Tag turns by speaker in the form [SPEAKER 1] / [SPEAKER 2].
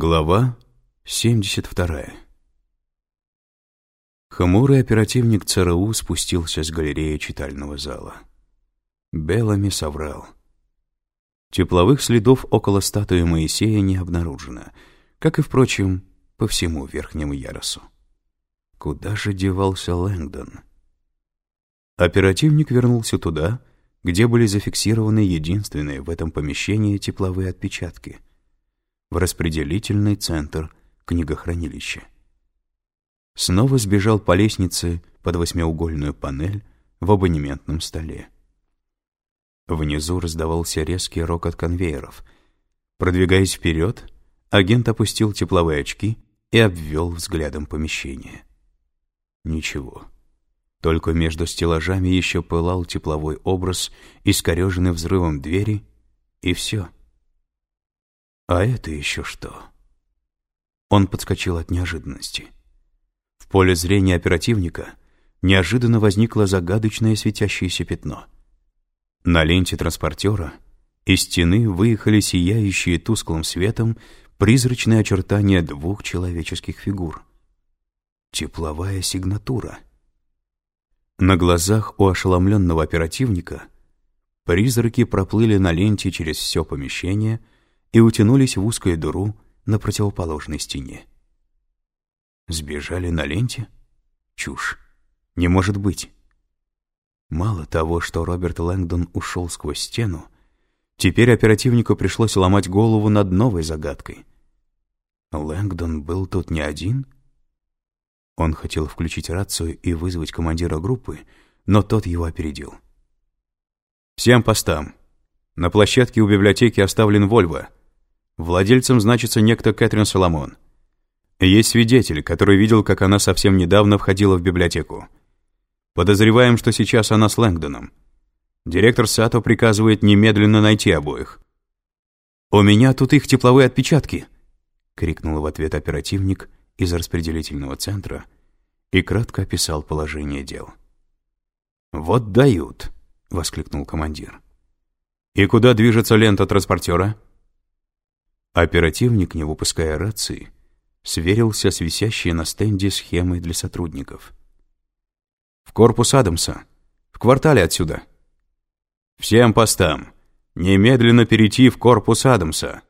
[SPEAKER 1] Глава 72 Хмурый оперативник ЦРУ спустился с галереи читального зала. Белами соврал. Тепловых следов около статуи Моисея не обнаружено, как и, впрочем, по всему верхнему ярусу. Куда же девался Лэнгдон? Оперативник вернулся туда, где были зафиксированы единственные в этом помещении тепловые отпечатки — в распределительный центр книгохранилища. Снова сбежал по лестнице под восьмиугольную панель в абонементном столе. Внизу раздавался резкий рокот конвейеров. Продвигаясь вперед, агент опустил тепловые очки и обвел взглядом помещение. Ничего. Только между стеллажами еще пылал тепловой образ, искореженный взрывом двери, и все — а это еще что? Он подскочил от неожиданности. В поле зрения оперативника неожиданно возникло загадочное светящееся пятно. На ленте транспортера из стены выехали сияющие тусклым светом призрачные очертания двух человеческих фигур. Тепловая сигнатура. На глазах у ошеломленного оперативника призраки проплыли на ленте через все помещение — и утянулись в узкую дыру на противоположной стене. Сбежали на ленте? Чушь. Не может быть. Мало того, что Роберт Лэнгдон ушел сквозь стену, теперь оперативнику пришлось ломать голову над новой загадкой. Лэнгдон был тут не один? Он хотел включить рацию и вызвать командира группы, но тот его опередил. «Всем постам. На площадке у библиотеки оставлен Вольво. Владельцем значится некто Кэтрин Соломон. Есть свидетель, который видел, как она совсем недавно входила в библиотеку. Подозреваем, что сейчас она с Лэнгдоном. Директор Сато приказывает немедленно найти обоих. «У меня тут их тепловые отпечатки!» — крикнул в ответ оперативник из распределительного центра и кратко описал положение дел. «Вот дают!» — воскликнул командир. «И куда движется лента транспортера?» Оперативник, не выпуская рации, сверился с висящей на стенде схемой для сотрудников. «В корпус Адамса. В квартале отсюда». «Всем постам. Немедленно перейти в корпус Адамса».